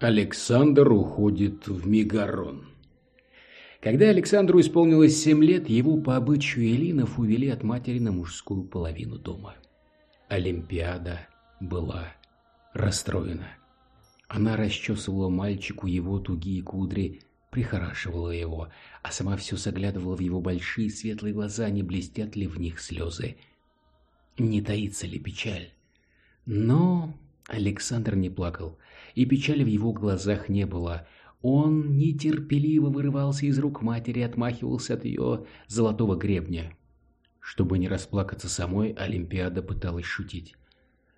Александр уходит в Мегарон. Когда Александру исполнилось семь лет, его по обычаю Элинов увели от матери на мужскую половину дома. Олимпиада была расстроена. Она расчесывала мальчику его тугие кудри, прихорашивала его, а сама все заглядывала в его большие светлые глаза, не блестят ли в них слезы. Не таится ли печаль? Но Александр не плакал и печали в его глазах не было. Он нетерпеливо вырывался из рук матери и отмахивался от ее золотого гребня. Чтобы не расплакаться самой, Олимпиада пыталась шутить.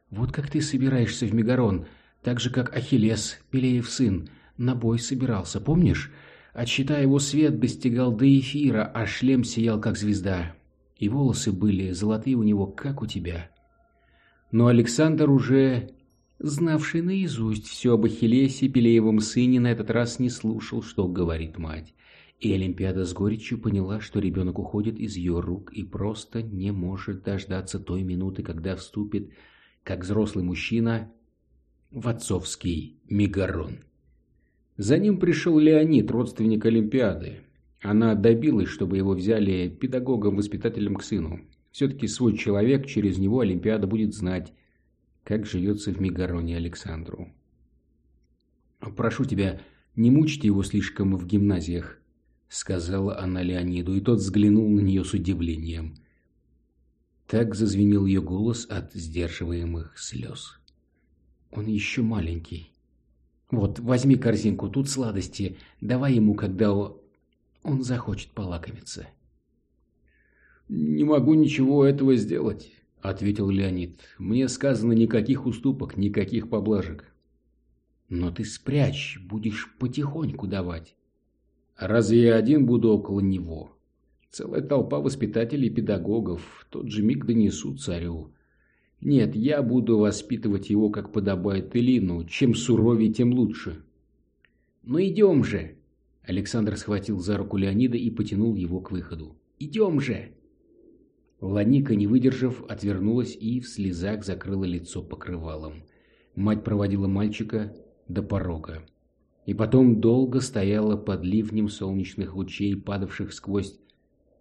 «Вот как ты собираешься в Мегарон, так же, как Ахиллес, Пелеев сын, на бой собирался, помнишь? От щита его свет достигал до эфира, а шлем сиял, как звезда. И волосы были золотые у него, как у тебя». Но Александр уже знавший наизусть все об Ахиллесе Пелеевом сыне, на этот раз не слушал, что говорит мать. И Олимпиада с горечью поняла, что ребенок уходит из ее рук и просто не может дождаться той минуты, когда вступит, как взрослый мужчина, в отцовский Мегарон. За ним пришел Леонид, родственник Олимпиады. Она добилась, чтобы его взяли педагогом-воспитателем к сыну. Все-таки свой человек, через него Олимпиада будет знать, как живется в Мегароне Александру. «Прошу тебя, не мучьте его слишком в гимназиях», — сказала она Леониду, и тот взглянул на нее с удивлением. Так зазвенел ее голос от сдерживаемых слез. «Он еще маленький. Вот, возьми корзинку, тут сладости, давай ему, когда он захочет полакомиться». «Не могу ничего этого сделать», — ответил Леонид. «Мне сказано никаких уступок, никаких поблажек». «Но ты спрячь, будешь потихоньку давать». «Разве я один буду около него?» Целая толпа воспитателей и педагогов в тот же миг донесут царю. Нет, я буду воспитывать его, как подобает Элину. Чем суровее, тем лучше. Ну идем же. Александр схватил за руку Леонида и потянул его к выходу. Идем же. Ланика, не выдержав, отвернулась и в слезах закрыла лицо покрывалом. Мать проводила мальчика до порога. И потом долго стояла под ливнем солнечных лучей, падавших сквозь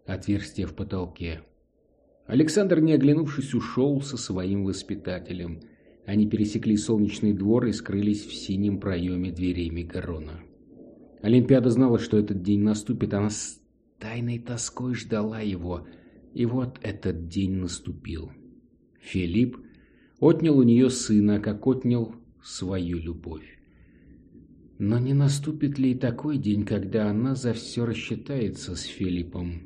отверстие в потолке. Александр, не оглянувшись, ушел со своим воспитателем. Они пересекли солнечный двор и скрылись в синем проеме дверей Мегарона. Олимпиада знала, что этот день наступит, она с тайной тоской ждала его – и вот этот день наступил. Филипп отнял у нее сына, как отнял свою любовь. Но не наступит ли и такой день, когда она за все рассчитается с Филиппом?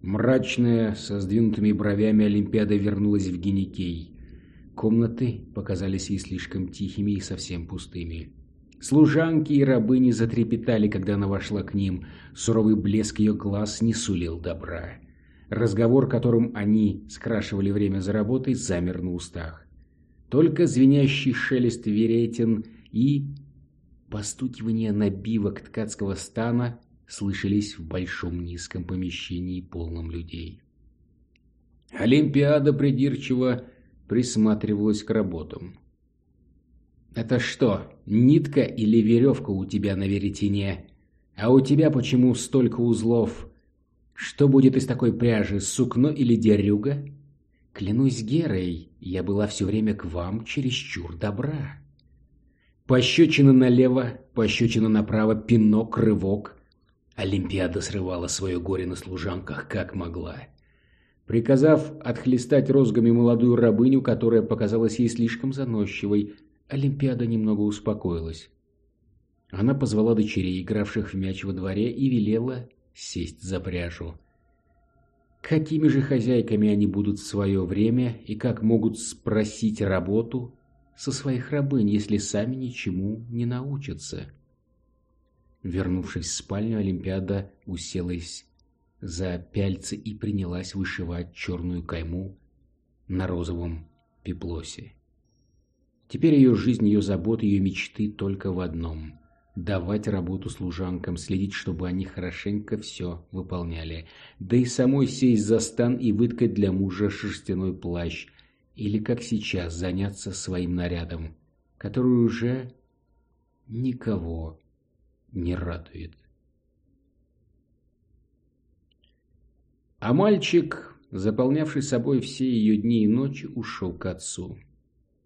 Мрачная, со сдвинутыми бровями Олимпиада вернулась в Геникей. Комнаты показались ей слишком тихими и совсем пустыми. Служанки и рабыни затрепетали, когда она вошла к ним. Суровый блеск ее глаз не сулил добра. Разговор, которым они скрашивали время за работой, замер на устах. Только звенящий шелест веретен и постукивание набивок ткацкого стана слышались в большом низком помещении, полном людей. Олимпиада придирчиво присматривалась к работам. «Это что, нитка или веревка у тебя на веретене? А у тебя почему столько узлов?» Что будет из такой пряжи, сукно или дерюга? Клянусь Герой, я была все время к вам чересчур добра. Пощечина налево, пощечина направо, пинок, рывок. Олимпиада срывала свое горе на служанках, как могла. Приказав отхлестать розгами молодую рабыню, которая показалась ей слишком заносчивой, Олимпиада немного успокоилась. Она позвала дочерей, игравших в мяч во дворе, и велела сесть за пряжу. Какими же хозяйками они будут в свое время и как могут спросить работу со своих рабынь, если сами ничему не научатся? Вернувшись в спальню, Олимпиада уселась за пяльцы и принялась вышивать черную кайму на розовом пеплосе. Теперь ее жизнь, ее заботы, ее мечты только в одном давать работу служанкам, следить, чтобы они хорошенько все выполняли, да и самой сесть за стан и выткать для мужа шерстяной плащ, или, как сейчас, заняться своим нарядом, который уже никого не радует. А мальчик, заполнявший собой все ее дни и ночи, ушел к отцу.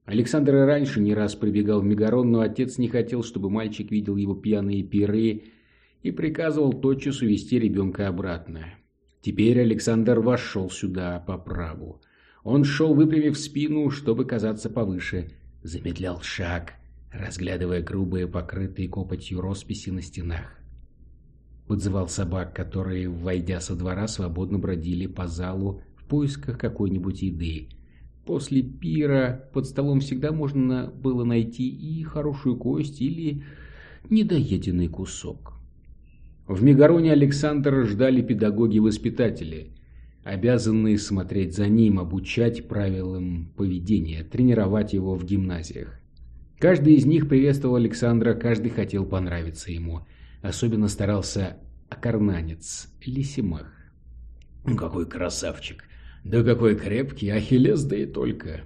Александр и раньше не раз прибегал в Мегарон, но отец не хотел, чтобы мальчик видел его пьяные пиры и приказывал тотчас увести ребенка обратно. Теперь Александр вошел сюда по праву. Он шел, выпрямив спину, чтобы казаться повыше, замедлял шаг, разглядывая грубые, покрытые копотью росписи на стенах. Подзывал собак, которые, войдя со двора, свободно бродили по залу в поисках какой-нибудь еды. После пира под столом всегда можно было найти и хорошую кость или недоеденный кусок. В Мегароне Александра ждали педагоги-воспитатели, обязанные смотреть за ним, обучать правилам поведения, тренировать его в гимназиях. Каждый из них приветствовал Александра, каждый хотел понравиться ему. Особенно старался окарнанец Лисимах. «Какой красавчик! Да какой крепкий, Ахиллес, да и только!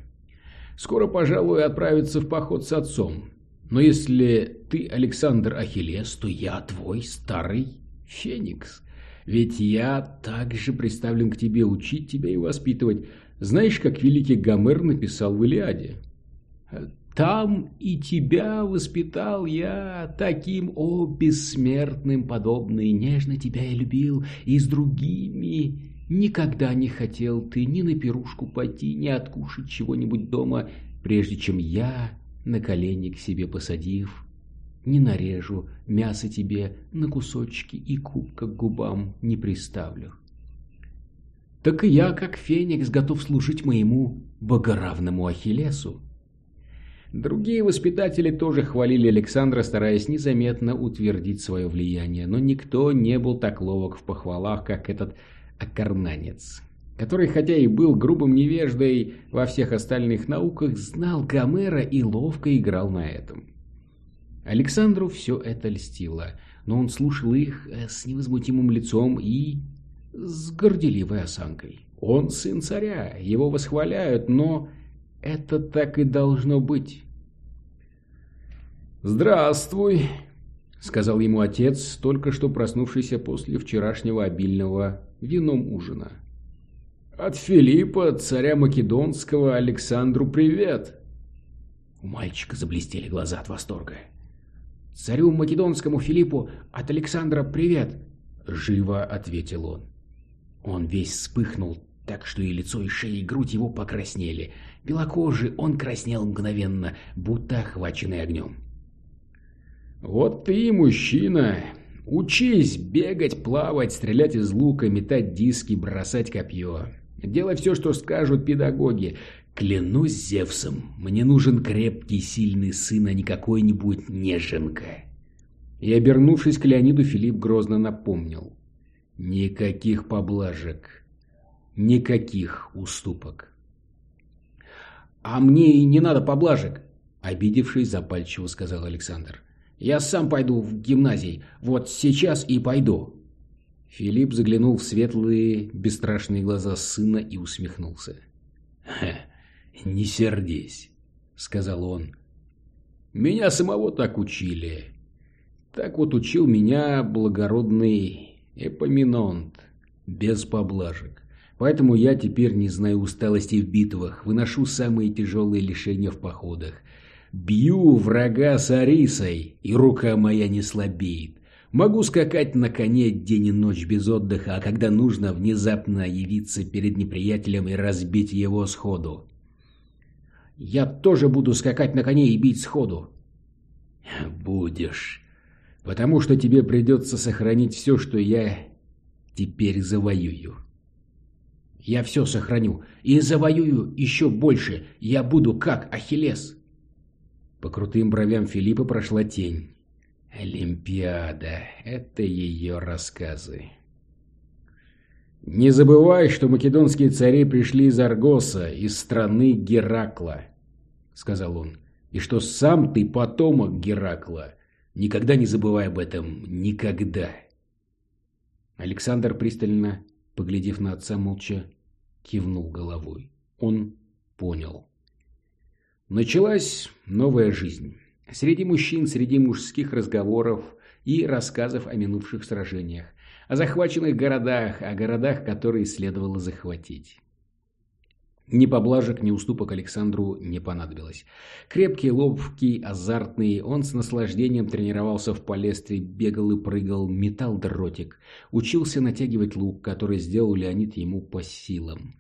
Скоро, пожалуй, отправится в поход с отцом. Но если ты, Александр Ахиллес, то я твой старый Феникс. Ведь я также представлен к тебе учить тебя и воспитывать. Знаешь, как великий Гомер написал в Илиаде? Там и тебя воспитал я таким, о, бессмертным подобный, нежно тебя я любил, и с другими никогда не хотел ты ни на пирушку пойти, ни откушать чего-нибудь дома, прежде чем я на колени к себе посадив, не нарежу мясо тебе на кусочки и кубка к губам не приставлю. Так и я, как феникс, готов служить моему богоравному Ахиллесу. Другие воспитатели тоже хвалили Александра, стараясь незаметно утвердить свое влияние, но никто не был так ловок в похвалах, как этот окарнанец который, хотя и был грубым невеждой во всех остальных науках, знал Гомера и ловко играл на этом. Александру все это льстило, но он слушал их э, с невозмутимым лицом и с горделивой осанкой. Он сын царя, его восхваляют, но это так и должно быть. «Здравствуй», — сказал ему отец, только что проснувшийся после вчерашнего обильного вином ужина. От Филиппа, царя Македонского, Александру привет!» У мальчика заблестели глаза от восторга. «Царю Македонскому Филиппу от Александра привет!» Живо ответил он. Он весь вспыхнул, так что и лицо, и шея, и грудь его покраснели. Белокожий он краснел мгновенно, будто охваченный огнем. «Вот ты, мужчина! Учись бегать, плавать, стрелять из лука, метать диски, бросать копье. Делай все, что скажут педагоги. Клянусь Зевсом, мне нужен крепкий, сильный сын, а не какой-нибудь неженка. И, обернувшись к Леониду, Филипп грозно напомнил. Никаких поблажек, никаких уступок. «А мне и не надо поблажек», — обидевшись, запальчиво сказал Александр. «Я сам пойду в гимназий, вот сейчас и пойду». Филипп заглянул в светлые, бесстрашные глаза сына и усмехнулся. «Не сердись», — сказал он. «Меня самого так учили. Так вот учил меня благородный Эпоминонт, без поблажек. Поэтому я теперь не знаю усталости в битвах, выношу самые тяжелые лишения в походах. Бью врага с Арисой, и рука моя не слабеет. Могу скакать на коне день и ночь без отдыха, а когда нужно, внезапно явиться перед неприятелем и разбить его сходу. Я тоже буду скакать на коне и бить сходу. Будешь. Потому что тебе придется сохранить все, что я теперь завоюю. Я все сохраню и завоюю еще больше. Я буду как Ахиллес. По крутым бровям Филиппа прошла тень. Олимпиада — это ее рассказы. «Не забывай, что македонские цари пришли из Аргоса, из страны Геракла», — сказал он, — «и что сам ты потомок Геракла. Никогда не забывай об этом, никогда». Александр, пристально поглядев на отца, молча кивнул головой. Он понял. Началась новая жизнь. Среди мужчин, среди мужских разговоров и рассказов о минувших сражениях, о захваченных городах, о городах, которые следовало захватить. Ни поблажек, ни уступок Александру не понадобилось. Крепкий, ловкий, азартный, он с наслаждением тренировался в палестре, бегал и прыгал, метал дротик, учился натягивать лук, который сделал Леонид ему по силам.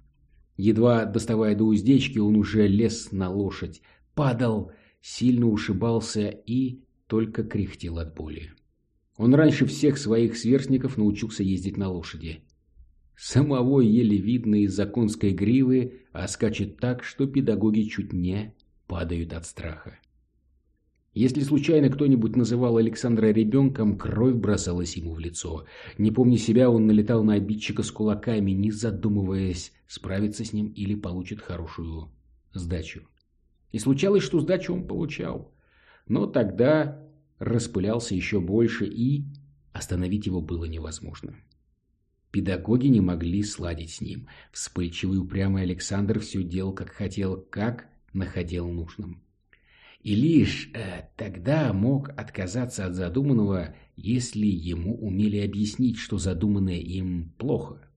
Едва доставая до уздечки, он уже лез на лошадь, падал, сильно ушибался и только кряхтел от боли. Он раньше всех своих сверстников научился ездить на лошади. Самого еле видно из-за конской гривы, а скачет так, что педагоги чуть не падают от страха. Если случайно кто-нибудь называл Александра ребенком, кровь бросалась ему в лицо. Не помня себя, он налетал на обидчика с кулаками, не задумываясь, справиться с ним или получит хорошую сдачу. И случалось, что сдачу он получал. Но тогда распылялся еще больше, и остановить его было невозможно. Педагоги не могли сладить с ним. Вспыльчивый упрямый Александр все делал, как хотел, как находил нужным. И лишь э, тогда мог отказаться от задуманного, если ему умели объяснить, что задуманное им плохо.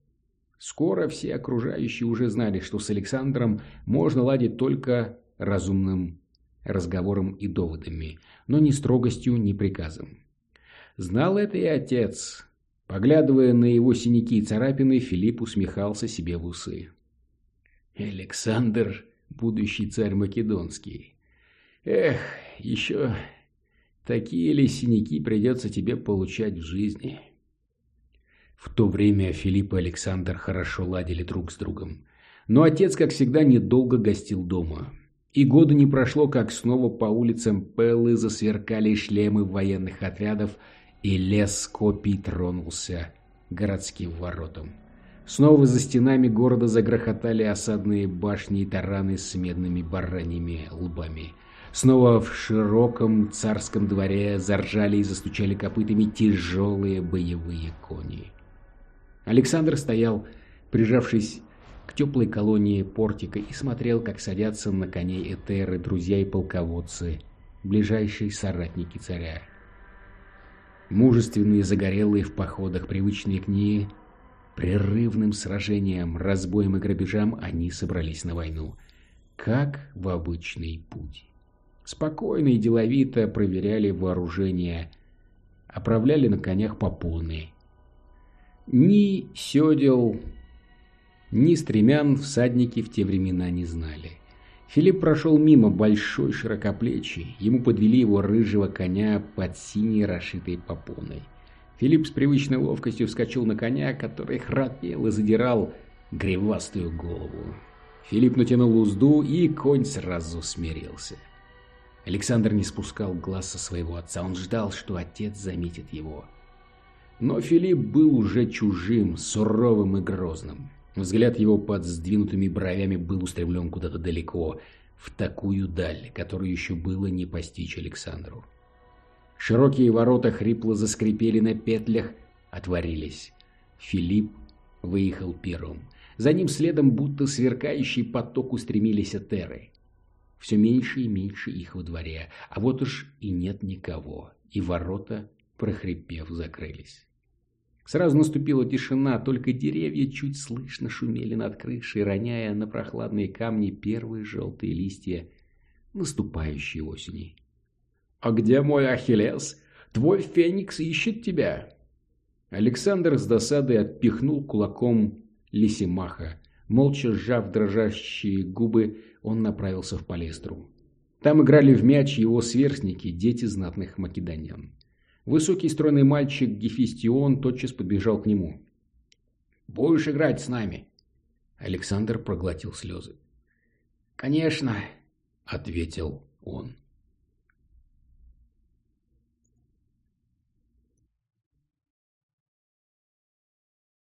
Скоро все окружающие уже знали, что с Александром можно ладить только разумным разговором и доводами, но ни строгостью, ни приказом. Знал это и отец, Поглядывая на его синяки и царапины, Филипп усмехался себе в усы. Александр, будущий царь Македонский. Эх, еще такие ли синяки придется тебе получать в жизни? В то время Филипп и Александр хорошо ладили друг с другом. Но отец, как всегда, недолго гостил дома. И года не прошло, как снова по улицам Пеллы засверкали шлемы военных отрядов, и лес копий тронулся городским воротам. Снова за стенами города загрохотали осадные башни и тараны с медными бараньими лбами. Снова в широком царском дворе заржали и застучали копытами тяжелые боевые кони. Александр стоял, прижавшись к теплой колонии портика и смотрел, как садятся на коней этеры, друзья и полководцы, ближайшие соратники царя. Мужественные, загорелые в походах, привычные к ней прерывным сражениям, разбоям и грабежам, они собрались на войну. Как в обычный путь. Спокойно и деловито проверяли вооружение, оправляли на конях по полной. Ни седел, ни стремян всадники в те времена не знали. Филипп прошел мимо, большой, широкоплечий. Ему подвели его рыжего коня под синей расшитой попоной. Филипп с привычной ловкостью вскочил на коня, который храпел и задирал гривастую голову. Филипп натянул узду, и конь сразу смирился. Александр не спускал глаз со своего отца, он ждал, что отец заметит его. Но Филипп был уже чужим, суровым и грозным. Взгляд его под сдвинутыми бровями был устремлен куда-то далеко, в такую даль, которую еще было не постичь Александру. Широкие ворота хрипло заскрипели на петлях, отворились. Филипп выехал первым. За ним следом, будто сверкающий поток, устремились этеры. Все меньше и меньше их во дворе, а вот уж и нет никого, и ворота, прохрипев, закрылись. Сразу наступила тишина, только деревья чуть слышно шумели над крышей, роняя на прохладные камни первые желтые листья наступающей осени. «А где мой Ахиллес? Твой Феникс ищет тебя!» Александр с досадой отпихнул кулаком Лисимаха. Молча сжав дрожащие губы, он направился в палестру. Там играли в мяч его сверстники, дети знатных македонян. Высокий стройный мальчик Гефестион тотчас подбежал к нему. «Будешь играть с нами?» Александр проглотил слезы. «Конечно», — ответил он.